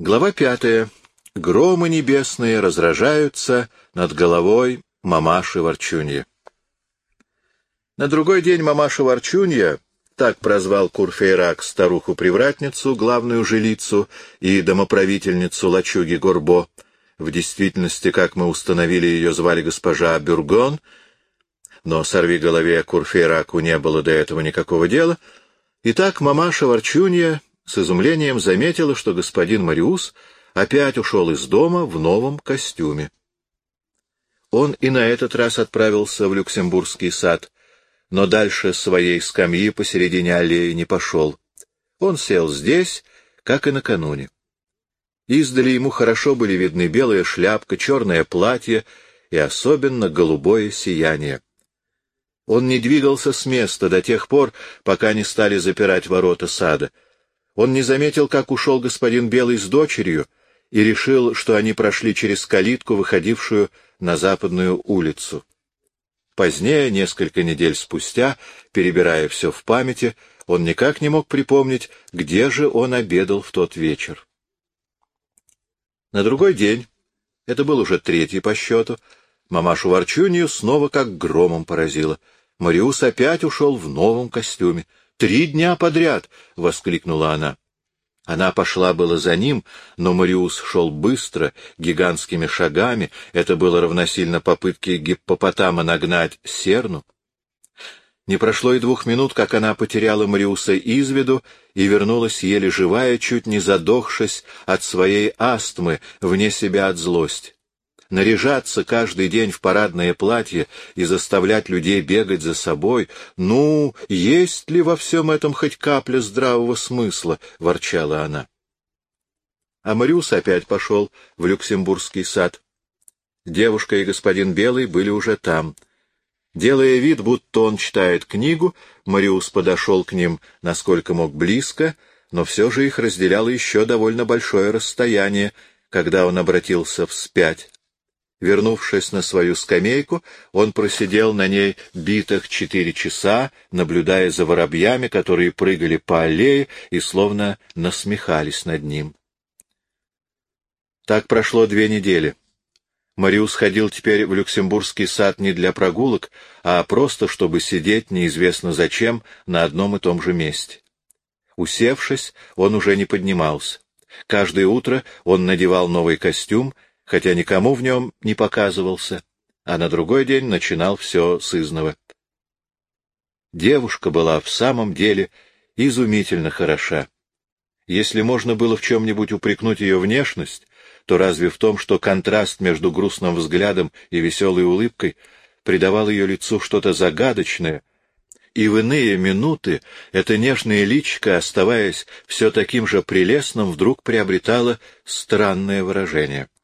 Глава пятая. Громы небесные разражаются над головой мамаши Ворчунья. На другой день мамаша Ворчунья, так прозвал Курфейрак старуху-привратницу, главную жилицу и домоправительницу лачуги Горбо, в действительности, как мы установили, ее звали госпожа Бюргон, но сорви голове Курфейраку не было до этого никакого дела. Итак, мамаша Ворчунья с изумлением заметила, что господин Мариус опять ушел из дома в новом костюме. Он и на этот раз отправился в Люксембургский сад, но дальше своей скамьи посередине аллеи не пошел. Он сел здесь, как и накануне. Издали ему хорошо были видны белая шляпка, черное платье и особенно голубое сияние. Он не двигался с места до тех пор, пока не стали запирать ворота сада — он не заметил, как ушел господин Белый с дочерью, и решил, что они прошли через калитку, выходившую на западную улицу. Позднее, несколько недель спустя, перебирая все в памяти, он никак не мог припомнить, где же он обедал в тот вечер. На другой день, это был уже третий по счету, мамашу Ворчунью снова как громом поразило. Мариус опять ушел в новом костюме — Три дня подряд! — воскликнула она. Она пошла было за ним, но Мариус шел быстро, гигантскими шагами. Это было равносильно попытке гиппопотама нагнать серну. Не прошло и двух минут, как она потеряла Мариуса из виду и вернулась еле живая, чуть не задохшись от своей астмы, вне себя от злости наряжаться каждый день в парадное платье и заставлять людей бегать за собой, ну, есть ли во всем этом хоть капля здравого смысла? — ворчала она. А Мариус опять пошел в Люксембургский сад. Девушка и господин Белый были уже там. Делая вид, будто он читает книгу, Мариус подошел к ним, насколько мог близко, но все же их разделяло еще довольно большое расстояние, когда он обратился вспять. Вернувшись на свою скамейку, он просидел на ней битых четыре часа, наблюдая за воробьями, которые прыгали по аллее и словно насмехались над ним. Так прошло две недели. Мариус ходил теперь в Люксембургский сад не для прогулок, а просто, чтобы сидеть неизвестно зачем на одном и том же месте. Усевшись, он уже не поднимался. Каждое утро он надевал новый костюм — хотя никому в нем не показывался, а на другой день начинал все с изного. Девушка была в самом деле изумительно хороша. Если можно было в чем-нибудь упрекнуть ее внешность, то разве в том, что контраст между грустным взглядом и веселой улыбкой придавал ее лицу что-то загадочное, и в иные минуты это нежное личико, оставаясь все таким же прелестным, вдруг приобретало странное выражение —